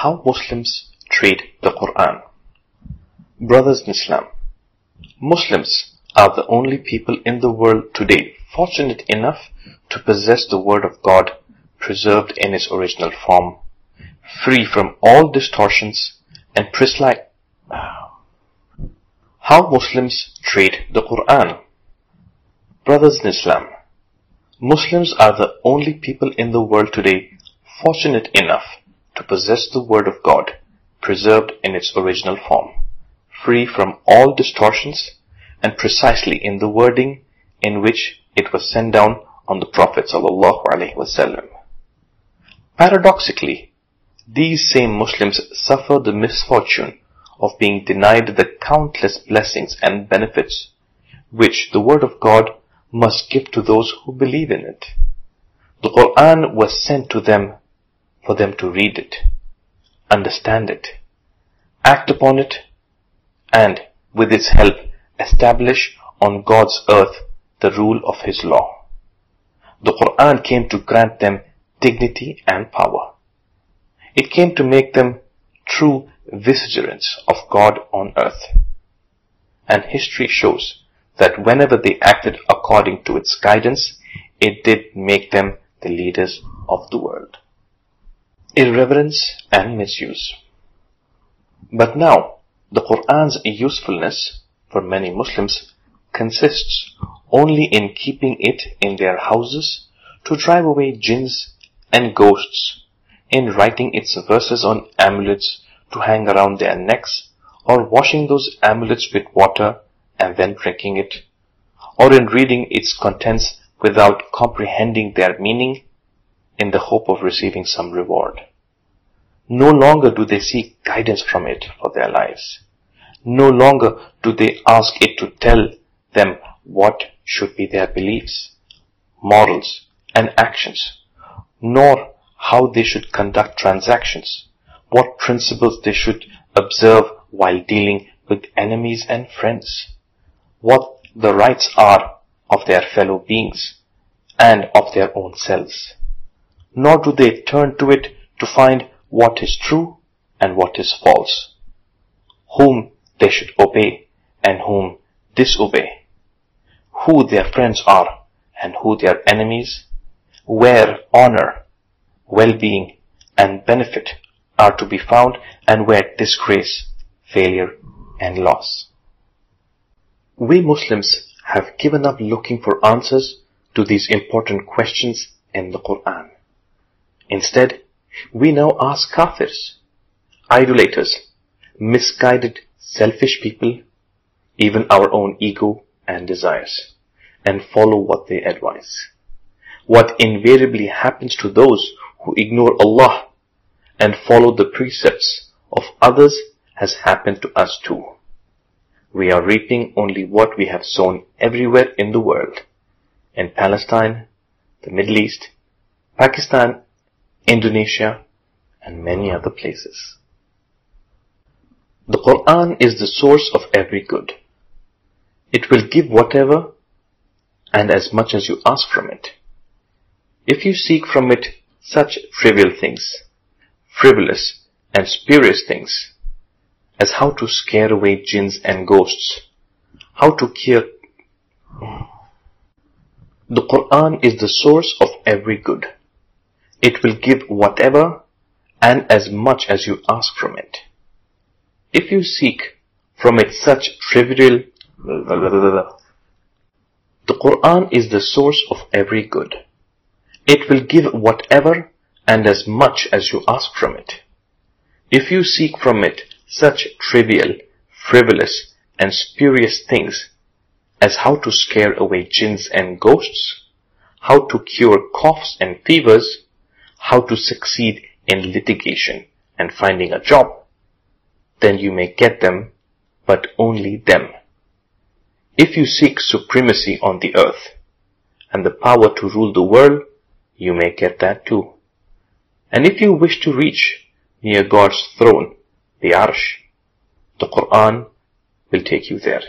How Muslims treat the Quran. Brothers in Islam, Muslims are the only people in the world today fortunate enough to possess the Word of God preserved in its original form, free from all distortions and precise. How Muslims treat the Quran. Brothers in Islam, Muslims are the only people in the world today fortunate enough to possess the Word of God preserved in its original form, free from all distortions and precisely in the wording in which it was sent down on the Prophet ﷺ. Paradoxically, these same Muslims suffer the misfortune of being denied the countless blessings and benefits which the Word of God must give to those who believe in it. The Quran was sent to them for them to read it, understand it, act upon it, and with its help establish on God's earth the rule of His law. The Quran came to grant them dignity and power. It came to make them true vicegerents of God on earth. And history shows that whenever they acted according to its guidance, it did make them the leaders of the world. Irreverence and misuse. But now, the Quran's usefulness for many Muslims consists only in keeping it in their houses to drive away jinns and ghosts, in writing its verses on amulets to hang around their necks, or washing those amulets with water and then drinking it, or in reading its contents without comprehending their meaning in the hope of receiving some reward. No longer do they seek guidance from it for their lives. No longer do they ask it to tell them what should be their beliefs, morals, and actions, nor how they should conduct transactions, what principles they should observe while dealing with enemies and friends, what the rights are of their fellow beings and of their own selves. Nor do they turn to it to find what is true and what is false, whom they should obey and whom disobey, who their friends are and who their enemies, where honor, well-being, and benefit are to be found and where disgrace, failure, and loss. We Muslims have given up looking for answers to these important questions in the Quran. Instead, we now ask kafirs, idolaters, misguided, selfish people, even our own ego and desires, and follow what they advise. What invariably happens to those who ignore Allah and follow the precepts of others has happened to us too. We are reaping only what we have sown everywhere in the world. In Palestine, the Middle East, Pakistan, Indonesia, and many other places. The Quran is the source of every good. It will give whatever and as much as you ask from it. If you seek from it such trivial things, frivolous and spurious things, as how to scare away jinns and ghosts, how to cure. The Quran is the source of every good. It will give whatever and as much as you ask from it. If you seek from it such trivial, the Quran is the source of every good. It will give whatever and as much as you ask from it. If you seek from it such trivial, frivolous, and spurious things as how to scare away jinns and ghosts, how to cure coughs and fevers, how to succeed in litigation and finding a job, then you may get them, but only them. If you seek supremacy on the earth and the power to rule the world, you may get that too. And if you wish to reach near God's throne, the Arsh, the Quran will take you there.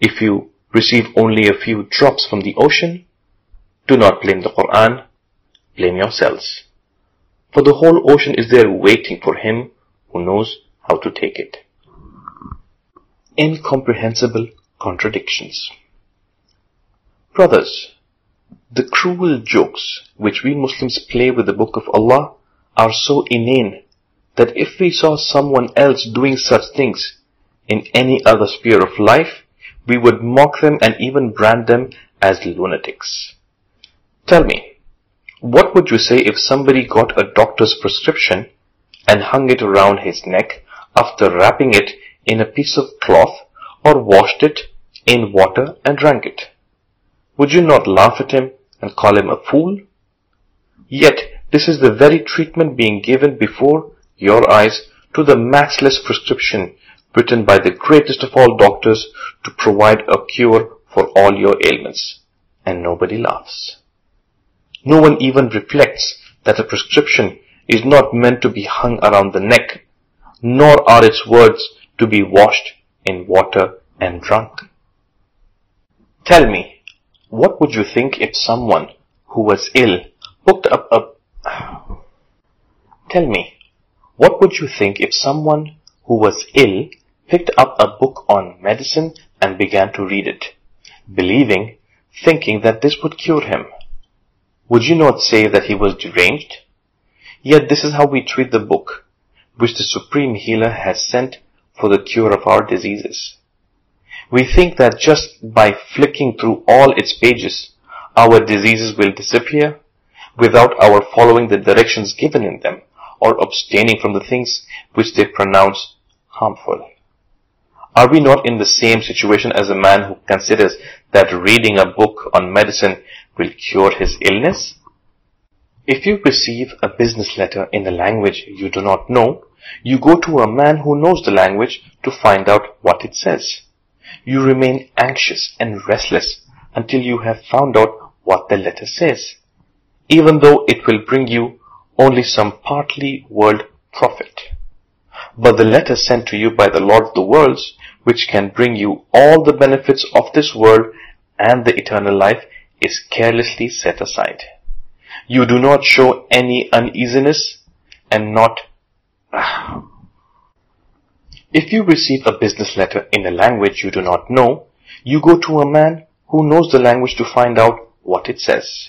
If you receive only a few drops from the ocean, do not blame the Quran, blame yourselves. for the whole ocean is there waiting for him who knows how to take it. Incomprehensible contradictions. Brothers, the cruel jokes which we Muslims play with the Book of Allah are so inane that if we saw someone else doing such things in any other sphere of life, we would mock them and even brand them as lunatics. Tell me, what would you say if somebody got a doctor's prescription and hung it around his neck after wrapping it in a piece of cloth or washed it in water and drank it? Would you not laugh at him and call him a fool? Yet this is the very treatment being given before your eyes to the matchless prescription written by the greatest of all doctors to provide a cure for all your ailments. And nobody laughs. No one even reflects that a prescription is not meant to be hung around the neck, nor are its words to be washed in water and drunk. Tell me, what would you think if someone who was ill picked up a... Tell me, what would you think if someone who was ill picked up a book on medicine and began to read it, believing, thinking that this would cure him? Would you not say that he was deranged? Yet this is how we treat the book, which the Supreme Healer has sent for the cure of our diseases. We think that just by flicking through all its pages, our diseases will disappear without our following the directions given in them or abstaining from the things which they pronounce harmful. Are we not in the same situation as a man who considers that reading a book on medicine will cure his illness? If you receive a business letter in a language you do not know, you go to a man who knows the language to find out what it says. You remain anxious and restless until you have found out what the letter says, even though it will bring you only some partly world profit. But the letter sent to you by the Lord of the worlds, which can bring you all the benefits of this world and the eternal life, is carelessly set aside. You do not show any uneasiness and not if you receive a business letter in a language you do not know, you go to a man who knows the language to find out what it says.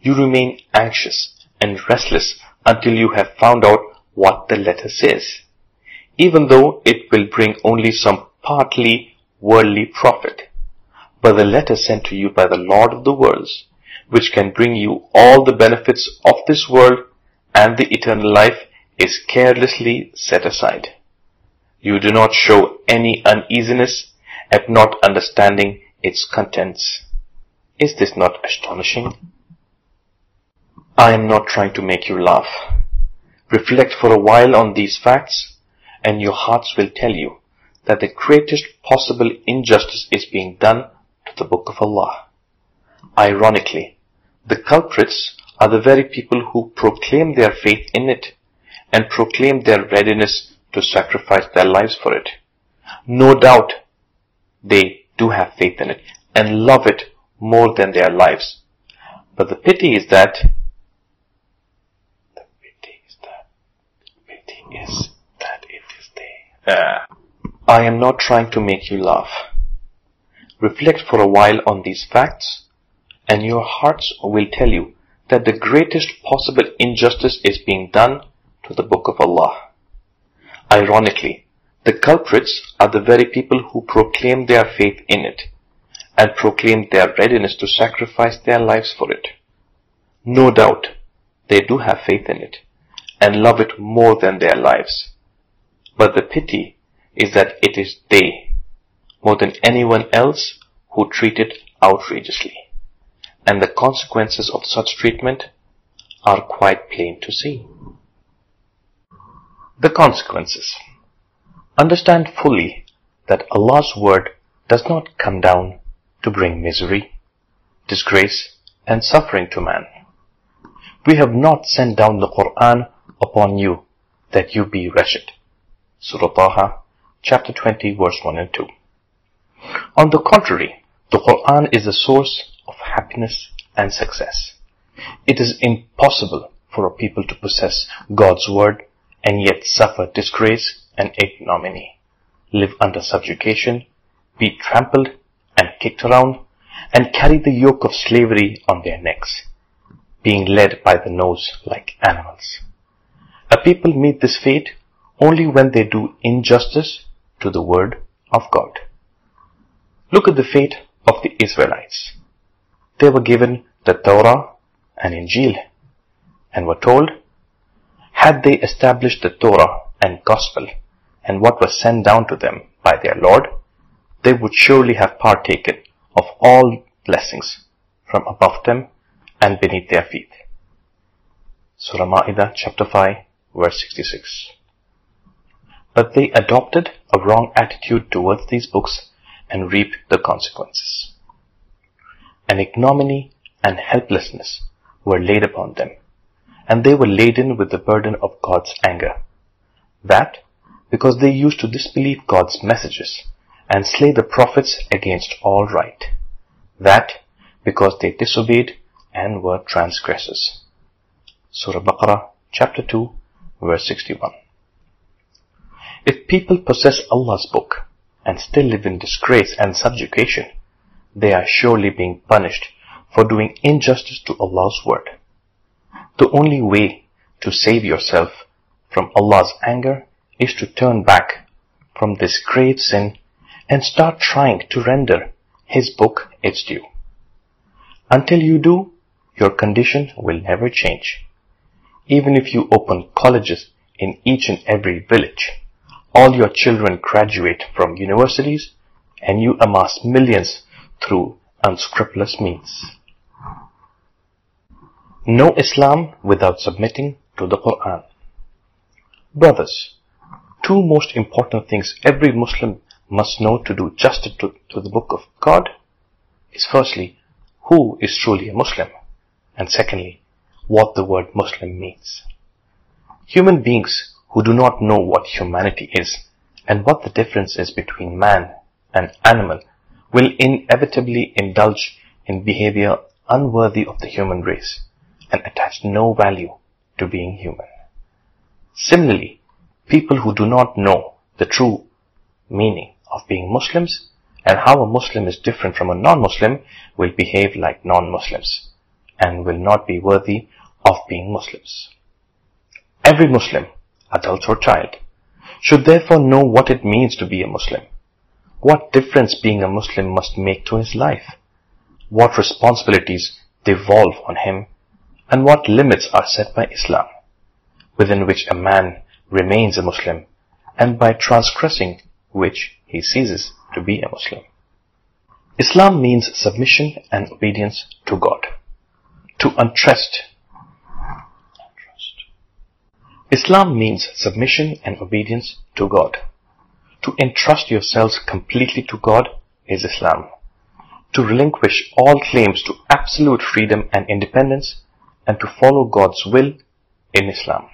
You remain anxious and restless until you have found out what the letter says, even though it will bring only some partly worldly profit. But the letter sent to you by the Lord of the worlds, which can bring you all the benefits of this world and the eternal life is carelessly set aside. You do not show any uneasiness at not understanding its contents. Is this not astonishing? I am not trying to make you laugh. Reflect for a while on these facts and your hearts will tell you that the greatest possible injustice is being done to the Book of Allah. Ironically, the culprits are the very people who proclaim their faith in it and proclaim their readiness to sacrifice their lives for it. No doubt they do have faith in it and love it more than their lives. But the pity is that the pity is that the pity is that it is they. Uh, I am not trying to make you laugh. Reflect for a while on these facts, and your hearts will tell you that the greatest possible injustice is being done to the Book of Allah. Ironically, the culprits are the very people who proclaim their faith in it and proclaim their readiness to sacrifice their lives for it. No doubt, they do have faith in it and love it more than their lives. But the pity is that it is they, more than anyone else, who treat it outrageously. And the consequences of such treatment are quite plain to see. The consequences. Understand fully that Allah's word does not come down to bring misery, disgrace, and suffering to man. We have not sent down the Quran upon you that you be wretched. Surah Taha, chapter 20, verse 1 and 2. On the contrary, the Quran is the source of happiness and success. It is impossible for a people to possess God's word and yet suffer disgrace and ignominy, live under subjugation, be trampled and kicked around, and carry the yoke of slavery on their necks, being led by the nose like animals. A people meet this fate only when they do injustice to the word of God. Look at the fate of the Israelites. They were given the Torah and Injil and were told, had they established the Torah and Gospel and what was sent down to them by their Lord, they would surely have partaken of all blessings from above them and beneath their feet. Surah Ma'idah chapter 5 verse 66. But they adopted a wrong attitude towards these books and reaped the consequences. An ignominy and helplessness were laid upon them, and they were laden with the burden of God's anger. That because they used to disbelieve God's messages and slay the prophets against all right. That because they disobeyed and were transgressors. Surah Baqarah chapter 2 verse 61. If people possess Allah's book and still live in disgrace and subjugation, they are surely being punished for doing injustice to Allah's word. The only way to save yourself from Allah's anger is to turn back from this grave sin and start trying to render His book its due. Until you do, your condition will never change. Even if you open colleges in each and every village, all your children graduate from universities and you amass millions through unscrupulous means. No Islam without submitting to the Quran. Brothers, two most important things every Muslim must know to do justice to, to the book of God is firstly, who is truly a Muslim? And secondly, what the word Muslim means. Human beings who do not know what humanity is and what the difference is between man and animal will inevitably indulge in behavior unworthy of the human race and attach no value to being human. Similarly, people who do not know the true meaning of being Muslims and how a Muslim is different from a non-Muslim will behave like non-Muslims and will not be worthy of being Muslims. Every Muslim, adult or child, should therefore know what it means to be a Muslim, what difference being a Muslim must make to his life, what responsibilities devolve on him, and what limits are set by Islam, within which a man remains a Muslim, and by transgressing which he ceases to be a Muslim. Islam means submission and obedience to God. To untrust Islam means submission and obedience to God. To entrust yourselves completely to God is Islam. To relinquish all claims to absolute freedom and independence and to follow God's will in Islam.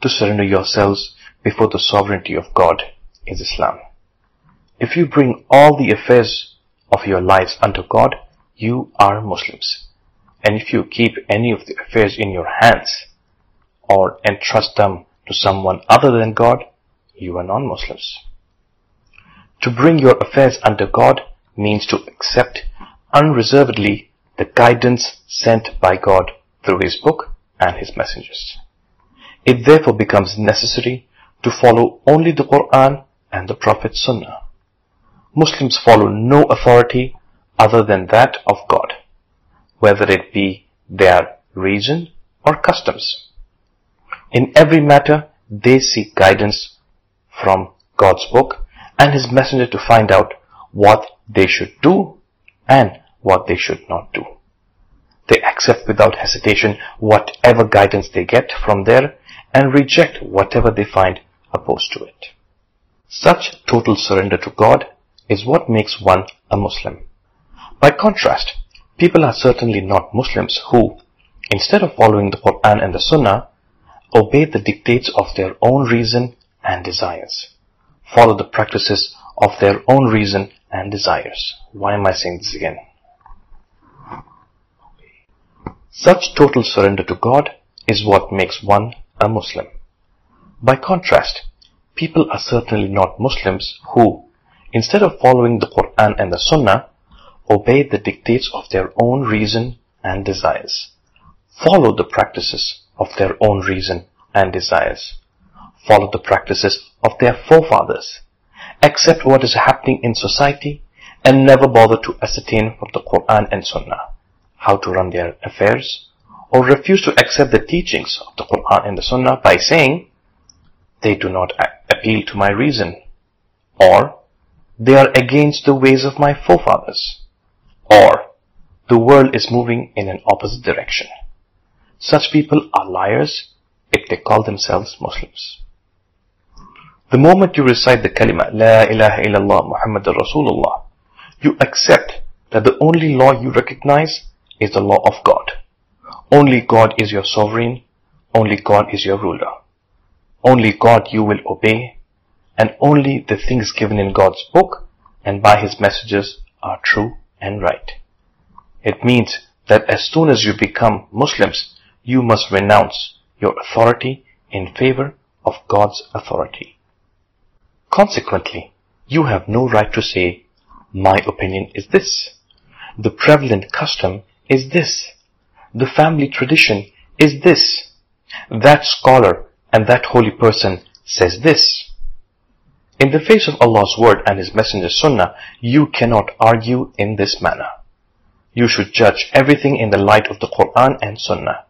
To surrender yourselves before the sovereignty of God is Islam. If you bring all the affairs of your lives unto God, you are Muslims. And if you keep any of the affairs in your hands, or entrust them to someone other than God, you are non-Muslims. To bring your affairs under God means to accept unreservedly the guidance sent by God through His book and His messengers. It therefore becomes necessary to follow only the Quran and the Prophet's Sunnah. Muslims follow no authority other than that of God, whether it be their religion or customs. In every matter, they seek guidance from God's book and His messenger to find out what they should do and what they should not do. They accept without hesitation whatever guidance they get from there and reject whatever they find opposed to it. Such total surrender to God is what makes one a Muslim. By contrast, people are certainly not Muslims who, instead of following the Quran and the Sunnah, obey the dictates of their own reason and desires, follow the practices of their own reason and desires. Why am I saying this again? Such total surrender to God is what makes one a Muslim. By contrast, people are certainly not Muslims who, instead of following the Quran and the Sunnah, obey the dictates of their own reason and desires, follow the practices of their own reason and desires, follow the practices of their forefathers, accept what is happening in society, and never bother to ascertain from the Quran and Sunnah how to run their affairs, or refuse to accept the teachings of the Quran and the Sunnah by saying, they do not appeal to my reason, or they are against the ways of my forefathers, or the world is moving in an opposite direction. Such people are liars if they call themselves Muslims. The moment you recite the kalima, La ilaha illallah Muhammadur Rasulullah, you accept that the only law you recognize is the law of God. Only God is your sovereign, only God is your ruler. Only God you will obey, and only the things given in God's book and by His messages are true and right. It means that as soon as you become Muslims, you must renounce your authority in favor of God's authority. Consequently, you have no right to say, my opinion is this. The prevalent custom is this. The family tradition is this. That scholar and that holy person says this. In the face of Allah's word and His Messenger Sunnah, you cannot argue in this manner. You should judge everything in the light of the Quran and Sunnah.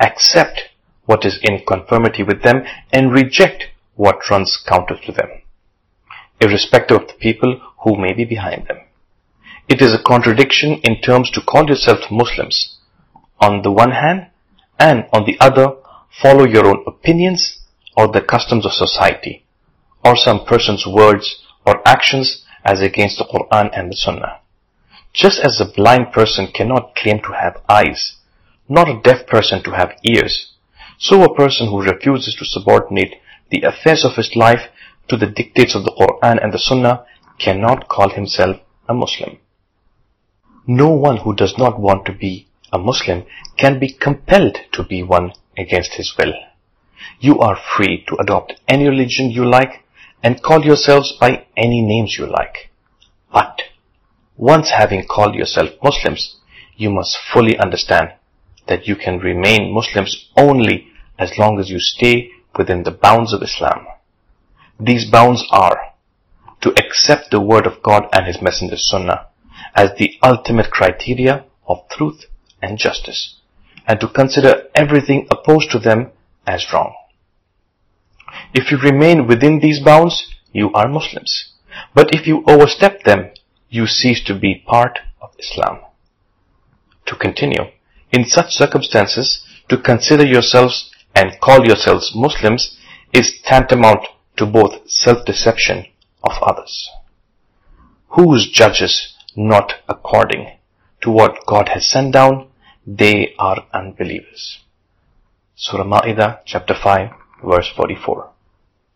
Accept what is in conformity with them and reject what runs counter to them irrespective of the people who may be behind them. It is a contradiction in terms to call yourself Muslims on the one hand and on the other follow your own opinions or the customs of society or some person's words or actions as against the Quran and the Sunnah. Just as a blind person cannot claim to have eyes, not a deaf person to have ears, so a person who refuses to subordinate the affairs of his life to the dictates of the Quran and the Sunnah cannot call himself a Muslim. No one who does not want to be a Muslim can be compelled to be one against his will. You are free to adopt any religion you like and call yourselves by any names you like. But once having called yourself Muslims, you must fully understand that you can remain Muslims only as long as you stay within the bounds of Islam. These bounds are to accept the word of God and His Messenger Sunnah as the ultimate criteria of truth and justice, and to consider everything opposed to them as wrong. If you remain within these bounds, you are Muslims. But if you overstep them, you cease to be part of Islam. To continue, in such circumstances, to consider yourselves and call yourselves Muslims is tantamount to both self-deception of others. Whose judges not according to what God has sent down, they are unbelievers. Surah Ma'idah chapter 5 verse 44.